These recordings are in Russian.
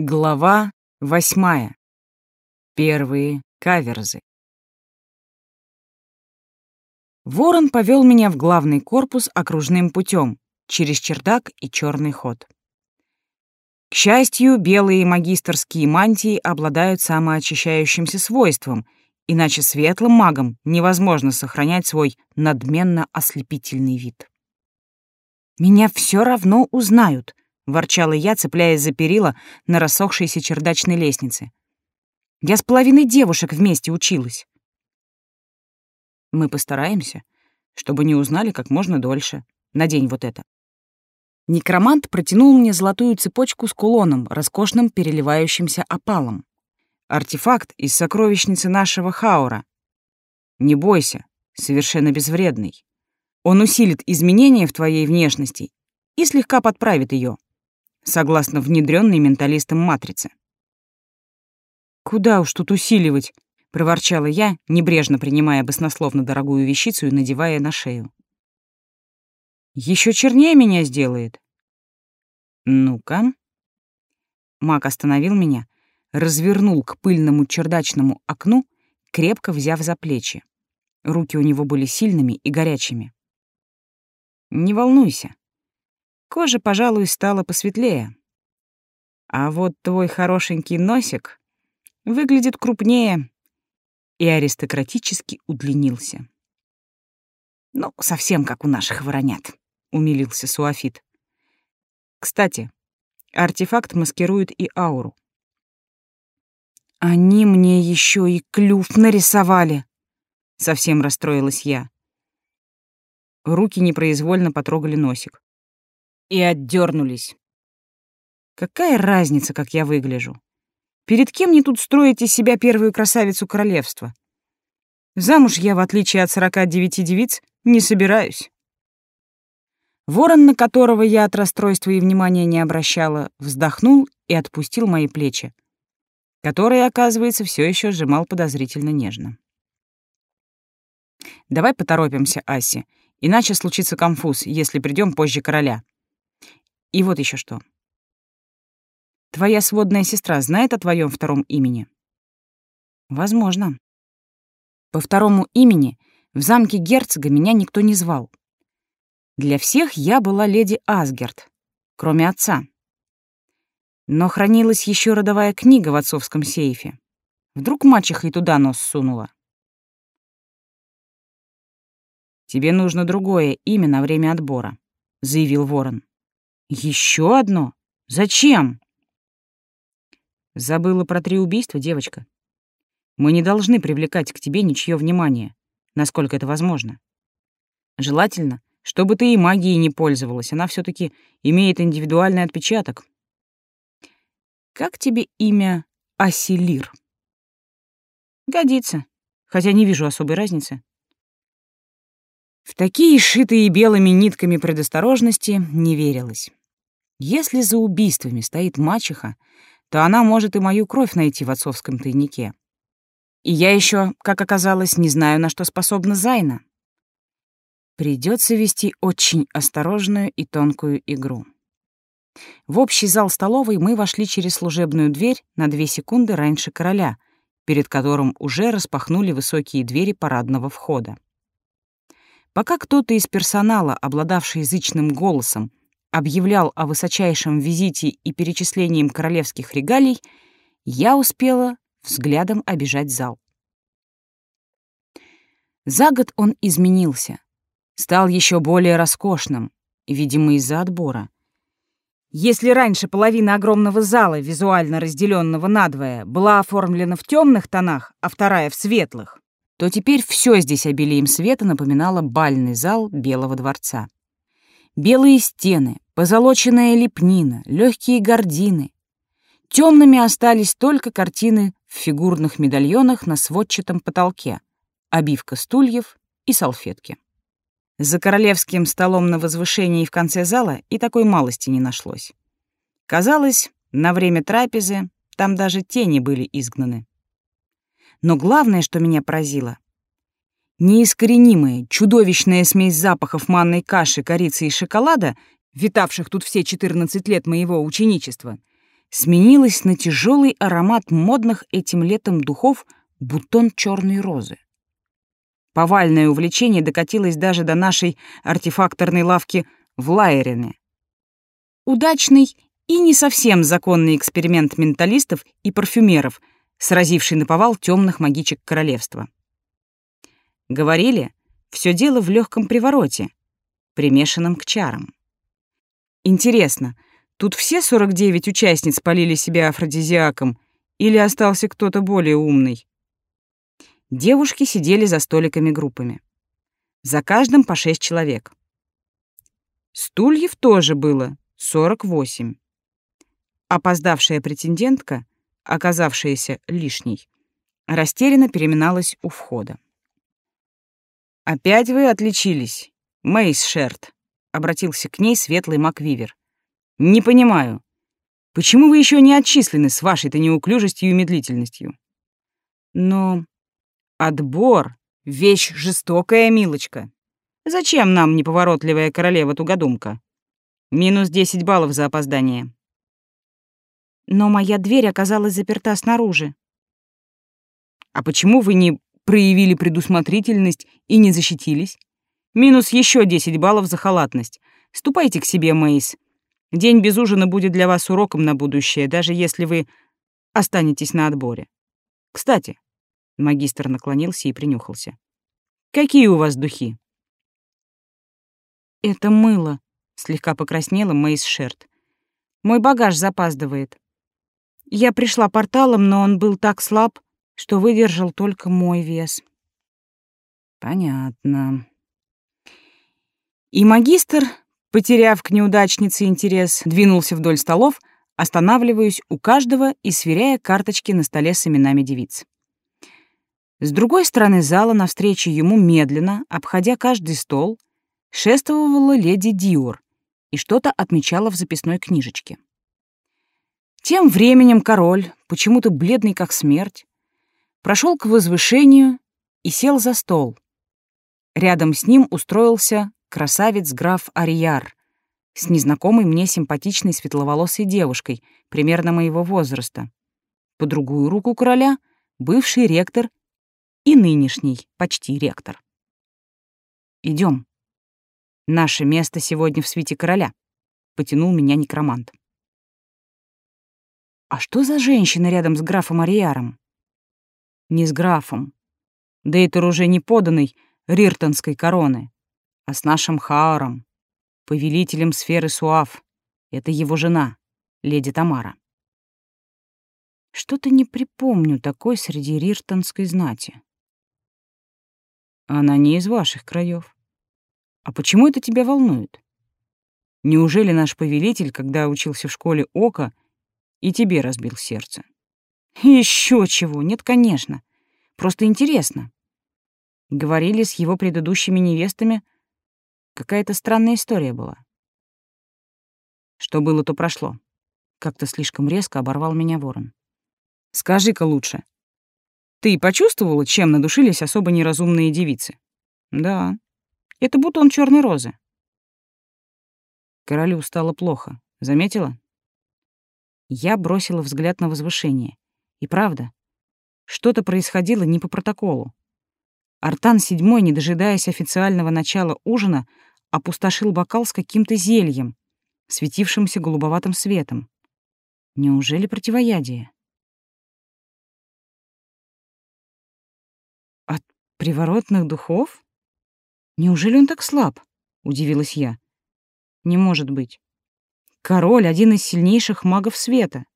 Глава восьмая. Первые каверзы. Ворон повел меня в главный корпус окружным путем через чердак и черный ход. К счастью, белые магистрские мантии обладают самоочищающимся свойством, иначе светлым магам невозможно сохранять свой надменно ослепительный вид. Меня все равно узнают, ворчала я, цепляясь за перила на рассохшейся чердачной лестнице. Я с половиной девушек вместе училась. Мы постараемся, чтобы не узнали как можно дольше. Надень вот это. Некромант протянул мне золотую цепочку с кулоном, роскошным переливающимся опалом. Артефакт из сокровищницы нашего Хаура. Не бойся, совершенно безвредный. Он усилит изменения в твоей внешности и слегка подправит ее согласно внедренной менталистом матрице. «Куда уж тут усиливать?» — проворчала я, небрежно принимая баснословно дорогую вещицу и надевая на шею. Еще чернее меня сделает». «Ну-ка». Маг остановил меня, развернул к пыльному чердачному окну, крепко взяв за плечи. Руки у него были сильными и горячими. «Не волнуйся, Кожа, пожалуй, стала посветлее. А вот твой хорошенький носик выглядит крупнее и аристократически удлинился. «Ну, совсем как у наших воронят», — умилился Суафит. «Кстати, артефакт маскирует и ауру». «Они мне еще и клюв нарисовали», — совсем расстроилась я. Руки непроизвольно потрогали носик и отдернулись. Какая разница, как я выгляжу? Перед кем мне тут строить из себя первую красавицу королевства? Замуж я, в отличие от сорока девяти девиц, не собираюсь. Ворон, на которого я от расстройства и внимания не обращала, вздохнул и отпустил мои плечи, которые, оказывается, все еще сжимал подозрительно нежно. «Давай поторопимся, Аси, иначе случится конфуз, если придем позже короля», и вот еще что. Твоя сводная сестра знает о твоем втором имени? Возможно. По второму имени в замке герцога меня никто не звал. Для всех я была леди Асгерт, кроме отца. Но хранилась еще родовая книга в отцовском сейфе. Вдруг мачеха и туда нос сунула. «Тебе нужно другое имя на время отбора», — заявил Ворон. Еще одно? Зачем? Забыла про три убийства, девочка. Мы не должны привлекать к тебе ничье внимание, насколько это возможно. Желательно, чтобы ты и магией не пользовалась, она все таки имеет индивидуальный отпечаток. Как тебе имя Асилир? Годится, хотя не вижу особой разницы. В такие шитые белыми нитками предосторожности не верилось. Если за убийствами стоит мачеха, то она может и мою кровь найти в отцовском тайнике. И я еще, как оказалось, не знаю, на что способна Зайна. Придется вести очень осторожную и тонкую игру. В общий зал столовой мы вошли через служебную дверь на две секунды раньше короля, перед которым уже распахнули высокие двери парадного входа. Пока кто-то из персонала, обладавший язычным голосом, объявлял о высочайшем визите и перечислением королевских регалий, я успела взглядом обижать зал. За год он изменился, стал еще более роскошным, видимо, из-за отбора. Если раньше половина огромного зала, визуально разделенного надвое, была оформлена в темных тонах, а вторая — в светлых, то теперь все здесь обилием света напоминало бальный зал Белого дворца. Белые стены, позолоченная лепнина, легкие гардины. Темными остались только картины в фигурных медальонах на сводчатом потолке, обивка стульев и салфетки. За королевским столом на возвышении в конце зала и такой малости не нашлось. Казалось, на время трапезы там даже тени были изгнаны. Но главное, что меня поразило, Неискоренимая, чудовищная смесь запахов манной каши, корицы и шоколада, витавших тут все 14 лет моего ученичества, сменилась на тяжелый аромат модных этим летом духов бутон черной розы. Повальное увлечение докатилось даже до нашей артефакторной лавки в Лайерене. Удачный и не совсем законный эксперимент менталистов и парфюмеров, сразивший наповал темных магичек королевства. Говорили, все дело в легком привороте, примешанном к чарам. Интересно, тут все 49 участниц полили себя афродизиаком или остался кто-то более умный? Девушки сидели за столиками группами. За каждым по шесть человек. Стульев тоже было 48. Опоздавшая претендентка, оказавшаяся лишней, растерянно переминалась у входа. «Опять вы отличились, Мейс Шерт», — обратился к ней светлый Маквивер. «Не понимаю, почему вы еще не отчислены с вашей-то неуклюжестью и медлительностью?» «Но Отбор — вещь жестокая, милочка. Зачем нам неповоротливая королева-тугодумка? Минус десять баллов за опоздание. Но моя дверь оказалась заперта снаружи. А почему вы не проявили предусмотрительность и не защитились? Минус еще десять баллов за халатность. Ступайте к себе, Мейс. День без ужина будет для вас уроком на будущее, даже если вы останетесь на отборе. Кстати, Магистр наклонился и принюхался. «Какие у вас духи?» «Это мыло», — слегка покраснела Мэйс Шерт. «Мой багаж запаздывает. Я пришла порталом, но он был так слаб, что выдержал только мой вес». «Понятно». И магистр, потеряв к неудачнице интерес, двинулся вдоль столов, останавливаясь у каждого и сверяя карточки на столе с именами девиц. С другой стороны зала, навстречу ему медленно, обходя каждый стол, шествовала леди Диор и что-то отмечала в записной книжечке. Тем временем король, почему-то бледный как смерть, прошел к возвышению и сел за стол. Рядом с ним устроился красавец-граф Арияр с незнакомой мне симпатичной светловолосой девушкой, примерно моего возраста. По другую руку короля — бывший ректор и нынешний почти ректор. Идем. Наше место сегодня в свете короля, потянул меня некромант. А что за женщина рядом с графом Ариаром? Не с графом. Это уже не поданный Риртонской короны, а с нашим Хааром, повелителем сферы Суав. Это его жена, леди Тамара. Что-то не припомню такой среди риртонской знати. Она не из ваших краев. А почему это тебя волнует? Неужели наш повелитель, когда учился в школе Ока, и тебе разбил сердце? Еще чего? Нет, конечно. Просто интересно. Говорили с его предыдущими невестами, какая-то странная история была. Что было, то прошло. Как-то слишком резко оборвал меня ворон. Скажи-ка лучше, ты почувствовала, чем надушились особо неразумные девицы? Да. Это бутон черной розы. Королю стало плохо. Заметила? Я бросила взгляд на возвышение. И правда, что-то происходило не по протоколу. Артан седьмой, не дожидаясь официального начала ужина, опустошил бокал с каким-то зельем, светившимся голубоватым светом. Неужели противоядие? Приворотных духов? Неужели он так слаб? Удивилась я. Не может быть. Король — один из сильнейших магов света.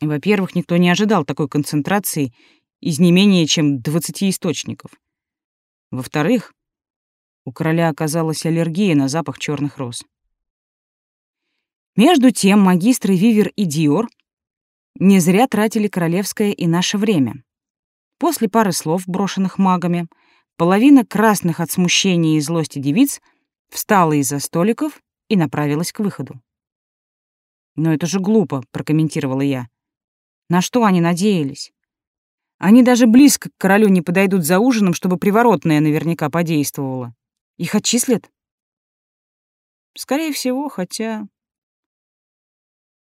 Во-первых, никто не ожидал такой концентрации из не менее чем двадцати источников. Во-вторых, у короля оказалась аллергия на запах черных роз. Между тем магистры Вивер и Диор не зря тратили королевское и наше время. После пары слов, брошенных магами, половина красных от смущения и злости девиц встала из-за столиков и направилась к выходу. «Но это же глупо», — прокомментировала я. «На что они надеялись? Они даже близко к королю не подойдут за ужином, чтобы приворотное наверняка подействовало. Их отчислят?» «Скорее всего, хотя...»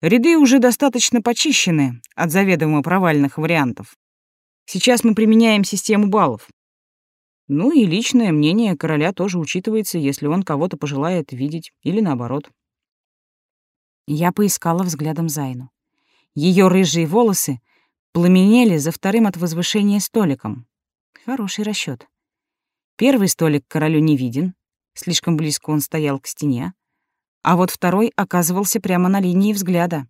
Ряды уже достаточно почищены от заведомо провальных вариантов. Сейчас мы применяем систему баллов. Ну и личное мнение короля тоже учитывается, если он кого-то пожелает видеть, или наоборот. Я поискала взглядом Зайну. Ее рыжие волосы пламенели за вторым от возвышения столиком. Хороший расчет. Первый столик королю не виден, слишком близко он стоял к стене, а вот второй оказывался прямо на линии взгляда.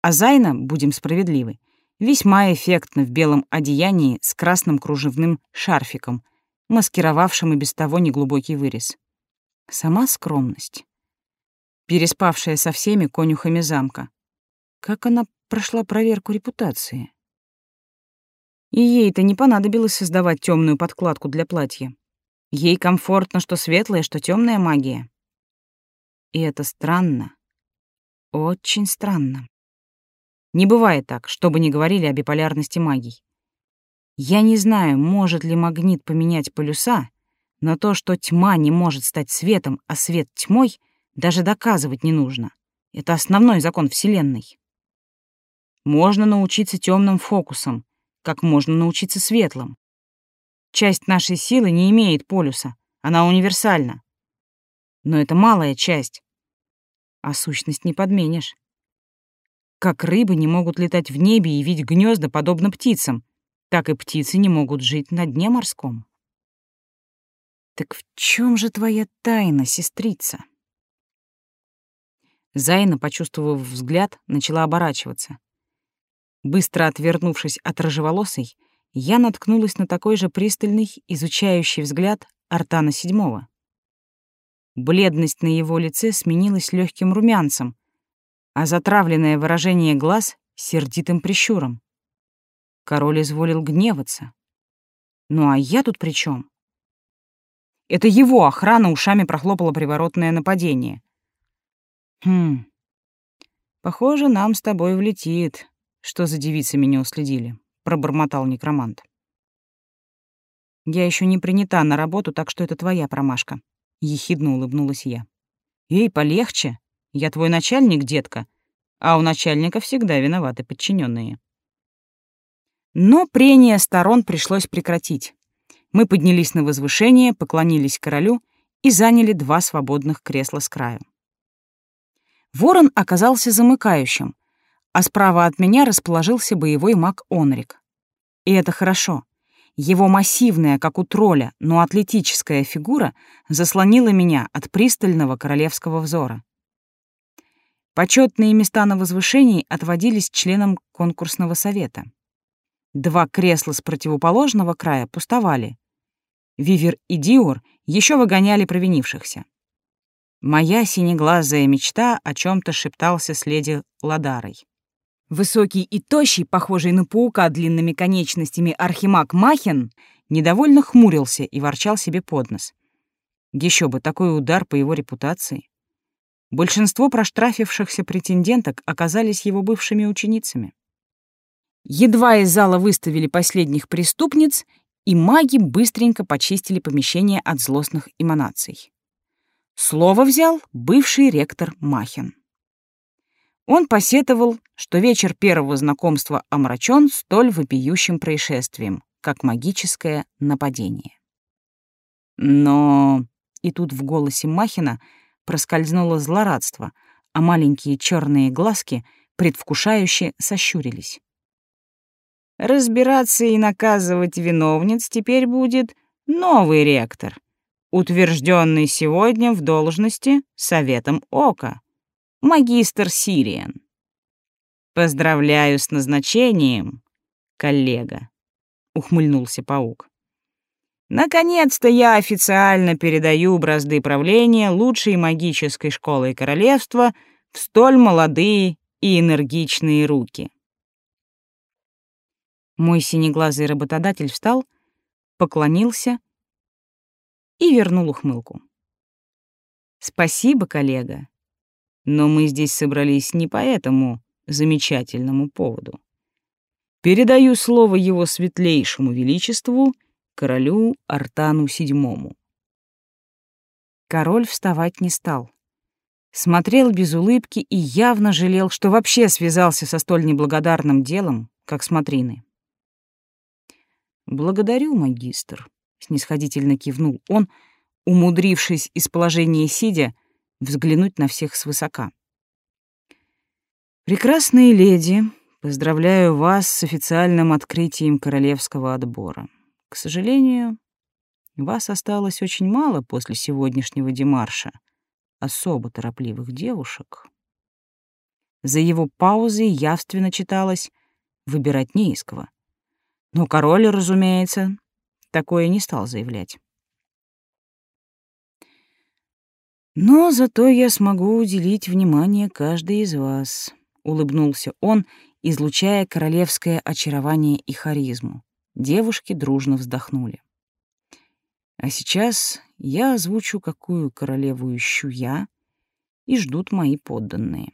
А Зайна, будем справедливы, весьма эффектно в белом одеянии с красным кружевным шарфиком, маскировавшим и без того неглубокий вырез. Сама скромность. Переспавшая со всеми конюхами замка. Как она прошла проверку репутации? И ей-то не понадобилось создавать темную подкладку для платья. Ей комфортно, что светлая, что темная магия. И это странно. Очень странно. Не бывает так, что бы ни говорили о биполярности магий. Я не знаю, может ли магнит поменять полюса, но то, что тьма не может стать светом, а свет тьмой, даже доказывать не нужно. Это основной закон Вселенной. Можно научиться темным фокусам, как можно научиться светлым. Часть нашей силы не имеет полюса, она универсальна. Но это малая часть, а сущность не подменишь. Как рыбы не могут летать в небе и видеть гнезда, подобно птицам, так и птицы не могут жить на дне морском. Так в чем же твоя тайна, сестрица? Зайна, почувствовав взгляд, начала оборачиваться. Быстро отвернувшись от рыжеволосой, я наткнулась на такой же пристальный, изучающий взгляд Артана Седьмого. Бледность на его лице сменилась легким румянцем, а затравленное выражение глаз — сердитым прищуром. Король изволил гневаться. Ну а я тут при чем? Это его охрана ушами прохлопала приворотное нападение. Хм. Похоже, нам с тобой влетит, что за девицы меня уследили, пробормотал некромант. Я еще не принята на работу, так что это твоя промашка, ехидно улыбнулась я. Эй, полегче. Я твой начальник, детка, а у начальника всегда виноваты подчиненные. Но прения сторон пришлось прекратить. Мы поднялись на возвышение, поклонились королю и заняли два свободных кресла с краю. Ворон оказался замыкающим, а справа от меня расположился боевой маг Онрик. И это хорошо. Его массивная, как у тролля, но атлетическая фигура заслонила меня от пристального королевского взора. Почетные места на возвышении отводились членам конкурсного совета. Два кресла с противоположного края пустовали. Вивер и Диор еще выгоняли провинившихся. Моя синеглазая мечта о чем то шептался с леди Ладарой. Высокий и тощий, похожий на паука длинными конечностями архимаг Махин, недовольно хмурился и ворчал себе под нос. Еще бы такой удар по его репутации. Большинство проштрафившихся претенденток оказались его бывшими ученицами. Едва из зала выставили последних преступниц, и маги быстренько почистили помещение от злостных эманаций. Слово взял бывший ректор Махин. Он посетовал, что вечер первого знакомства омрачен столь вопиющим происшествием, как магическое нападение. Но и тут в голосе Махина проскользнуло злорадство, а маленькие черные глазки предвкушающе сощурились. Разбираться и наказывать виновниц теперь будет новый ректор, утвержденный сегодня в должности Советом Ока, магистр Сириан. Поздравляю с назначением, коллега, ухмыльнулся паук. Наконец-то я официально передаю бразды правления лучшей магической школы королевства в столь молодые и энергичные руки. Мой синеглазый работодатель встал, поклонился и вернул ухмылку. «Спасибо, коллега, но мы здесь собрались не по этому замечательному поводу. Передаю слово его светлейшему величеству, королю Артану VII». Король вставать не стал. смотрел без улыбки и явно жалел, что вообще связался со столь неблагодарным делом, как смотрины. «Благодарю, магистр», — снисходительно кивнул он, умудрившись из положения сидя взглянуть на всех свысока. «Прекрасные леди, поздравляю вас с официальным открытием королевского отбора. К сожалению, вас осталось очень мало после сегодняшнего демарша особо торопливых девушек». За его паузой явственно читалось «выбирать не из кого». Но король, разумеется, такое не стал заявлять. «Но зато я смогу уделить внимание каждой из вас», — улыбнулся он, излучая королевское очарование и харизму. Девушки дружно вздохнули. «А сейчас я озвучу, какую королеву ищу я, и ждут мои подданные.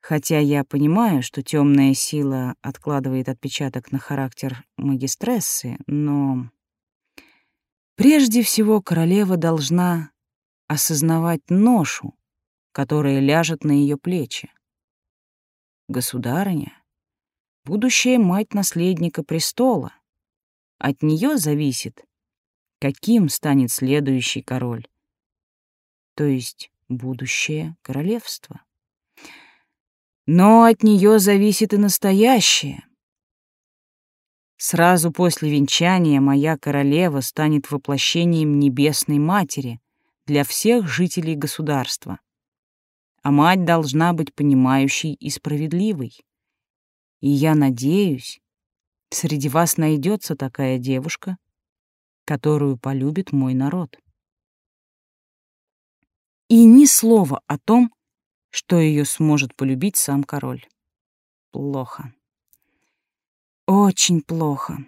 Хотя я понимаю, что темная сила откладывает отпечаток на характер магистрессы, но прежде всего королева должна осознавать ношу, которая ляжет на ее плечи. Государыня, будущая мать наследника престола, от нее зависит, каким станет следующий король, то есть будущее королевство. Но от нее зависит и настоящее. Сразу после венчания моя королева станет воплощением Небесной Матери для всех жителей государства. А мать должна быть понимающей и справедливой. И я надеюсь, среди вас найдется такая девушка, которую полюбит мой народ. И ни слова о том, что ее сможет полюбить сам король. Плохо. Очень плохо.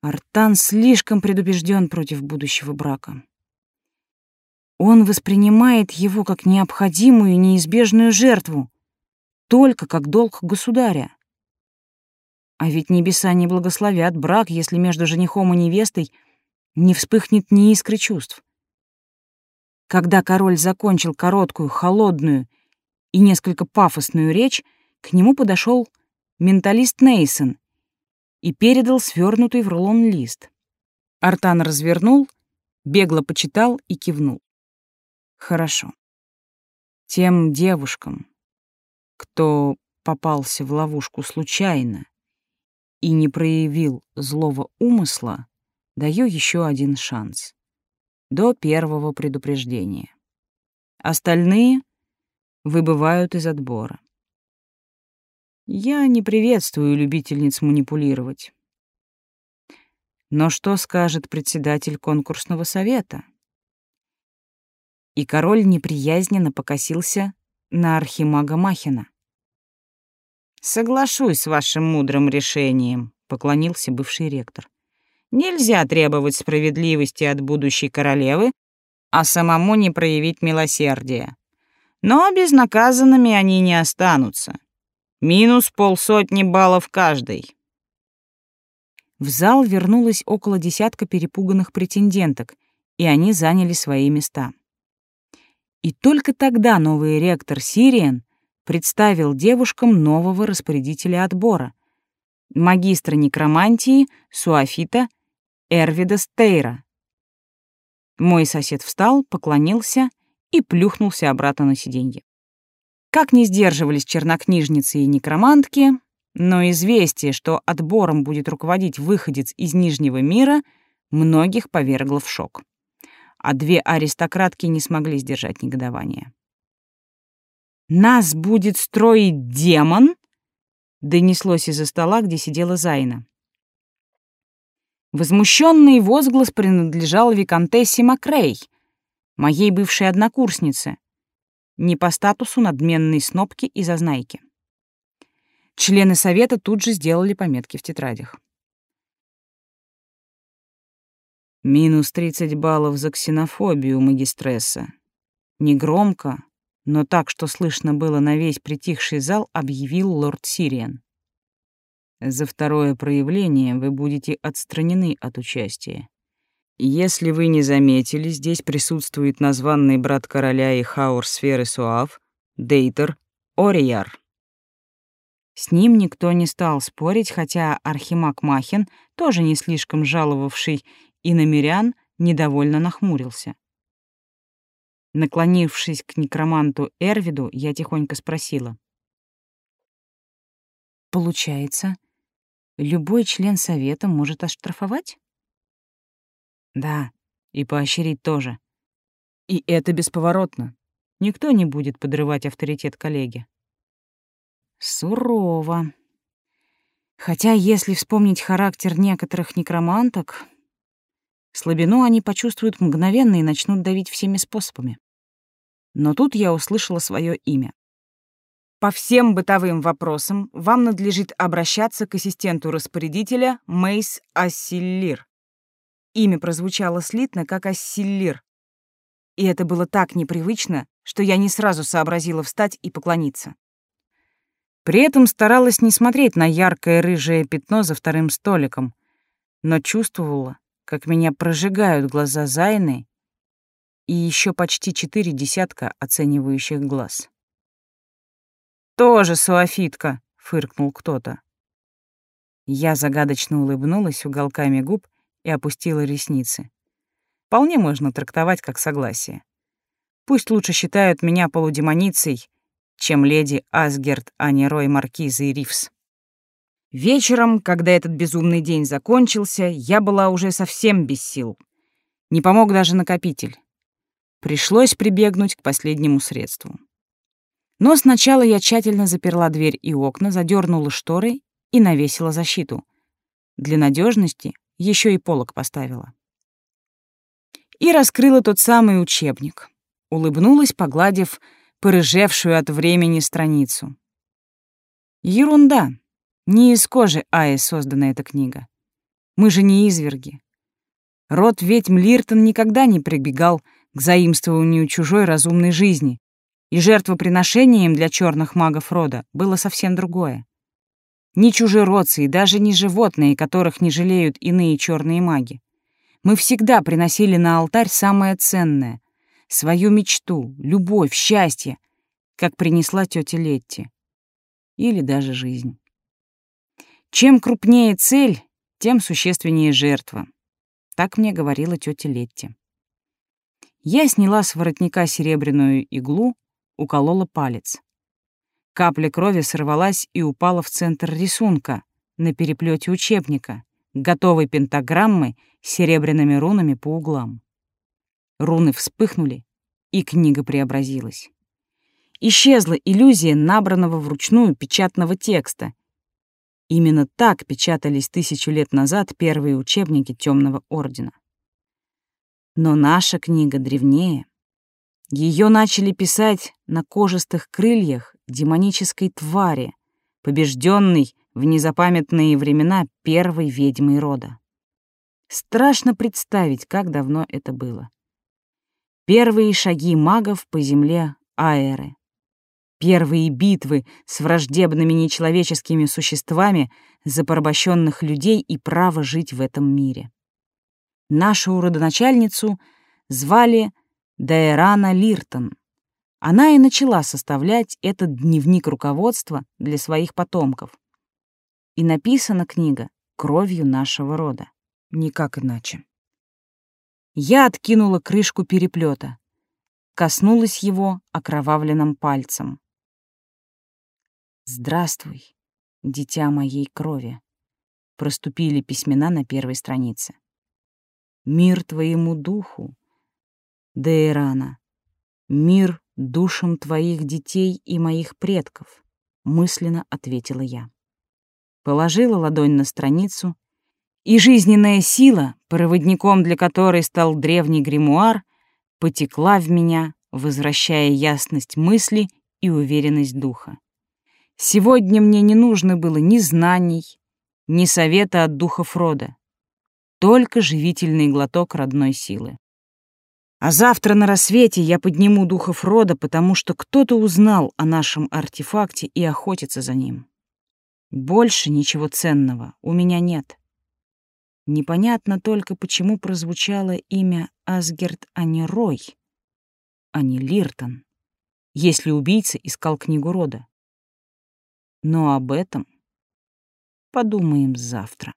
Артан слишком предубежден против будущего брака. Он воспринимает его как необходимую и неизбежную жертву, только как долг государя. А ведь небеса не благословят брак, если между женихом и невестой не вспыхнет ни искры чувств. Когда король закончил короткую, холодную и несколько пафосную речь, к нему подошел менталист Нейсон и передал свернутый в рулон лист. Артан развернул, бегло почитал и кивнул. Хорошо. Тем девушкам, кто попался в ловушку случайно и не проявил злого умысла, даю еще один шанс до первого предупреждения. Остальные выбывают из отбора. Я не приветствую любительниц манипулировать. Но что скажет председатель конкурсного совета? И король неприязненно покосился на архимага Махина. «Соглашусь с вашим мудрым решением», — поклонился бывший ректор. Нельзя требовать справедливости от будущей королевы, а самому не проявить милосердия. Но безнаказанными они не останутся. Минус полсотни баллов каждый. В зал вернулось около десятка перепуганных претенденток, и они заняли свои места. И только тогда новый ректор Сириен представил девушкам нового распорядителя отбора — магистра некромантии Суафита Эрвида Стейра. Мой сосед встал, поклонился и плюхнулся обратно на сиденье. Как не сдерживались чернокнижницы и некромантки, но известие, что отбором будет руководить выходец из Нижнего мира, многих повергло в шок. А две аристократки не смогли сдержать негодование. «Нас будет строить демон?» — донеслось из-за стола, где сидела Зайна. Возмущенный возглас принадлежал виконтессе Макрей, моей бывшей однокурснице, не по статусу надменной снопки и зазнайки. Члены совета тут же сделали пометки в тетрадях. Минус 30 баллов за ксенофобию магистресса. Негромко, но так, что слышно было на весь притихший зал, объявил лорд Сириан. За второе проявление вы будете отстранены от участия. Если вы не заметили, здесь присутствует названный брат короля и хаур сферы Суав, Дейтер Орияр. С ним никто не стал спорить, хотя Архимаг Махин, тоже не слишком жаловавший и намерян, недовольно нахмурился. Наклонившись к некроманту Эрвиду, я тихонько спросила. «Получается, любой член совета может оштрафовать?» «Да, и поощрить тоже. И это бесповоротно. Никто не будет подрывать авторитет коллеги». Сурово. Хотя, если вспомнить характер некоторых некроманток, слабину они почувствуют мгновенно и начнут давить всеми способами. Но тут я услышала свое имя. По всем бытовым вопросам вам надлежит обращаться к ассистенту распорядителя Мейс Ассиллир. Имя прозвучало слитно, как Ассиллир. И это было так непривычно, что я не сразу сообразила встать и поклониться. При этом старалась не смотреть на яркое рыжее пятно за вторым столиком, но чувствовала, как меня прожигают глаза Зайны и еще почти четыре десятка оценивающих глаз. «Тоже суафитка!» — фыркнул кто-то. Я загадочно улыбнулась уголками губ и опустила ресницы. Вполне можно трактовать как согласие. Пусть лучше считают меня полудемоницей, чем леди Асгерт, а не Рой Маркиза и Ривс. Вечером, когда этот безумный день закончился, я была уже совсем без сил. Не помог даже накопитель. Пришлось прибегнуть к последнему средству. Но сначала я тщательно заперла дверь и окна, задернула шторы и навесила защиту. Для надежности еще и полок поставила. И раскрыла тот самый учебник. Улыбнулась, погладив порыжевшую от времени страницу. Ерунда. Не из кожи Аи создана эта книга. Мы же не изверги. Род ведьм Лиртон никогда не прибегал к заимствованию чужой разумной жизни, и жертвоприношением для черных магов рода было совсем другое. Ни чужеродцы и даже не животные, которых не жалеют иные черные маги. Мы всегда приносили на алтарь самое ценное свою мечту, любовь, счастье, как принесла тетя Летти. Или даже жизнь. Чем крупнее цель, тем существеннее жертва. Так мне говорила тетя Летти. Я сняла с воротника серебряную иглу, уколола палец. Капля крови сорвалась и упала в центр рисунка, на переплете учебника, готовой пентаграммы с серебряными рунами по углам. Руны вспыхнули, и книга преобразилась. Исчезла иллюзия набранного вручную печатного текста. Именно так печатались тысячу лет назад первые учебники Темного Ордена. Но наша книга древнее. Ее начали писать на кожистых крыльях демонической твари, побежденной в незапамятные времена первой ведьмой рода. Страшно представить, как давно это было. Первые шаги магов по земле Аэры. Первые битвы с враждебными нечеловеческими существами за порабощенных людей и право жить в этом мире. Нашу родоначальницу звали Дайрана Лиртон. Она и начала составлять этот дневник руководства для своих потомков. И написана книга кровью нашего рода. Никак иначе. Я откинула крышку переплета, коснулась его окровавленным пальцем. «Здравствуй, дитя моей крови», — проступили письмена на первой странице. «Мир твоему духу, Дейрана, мир душам твоих детей и моих предков», — мысленно ответила я. Положила ладонь на страницу и жизненная сила, проводником для которой стал древний гримуар, потекла в меня, возвращая ясность мысли и уверенность духа. Сегодня мне не нужно было ни знаний, ни совета от духов рода, только живительный глоток родной силы. А завтра на рассвете я подниму духов рода, потому что кто-то узнал о нашем артефакте и охотится за ним. Больше ничего ценного у меня нет. Непонятно только, почему прозвучало имя Асгерт, а не Рой, а не Лиртон, если убийца искал книгу рода. Но об этом подумаем завтра.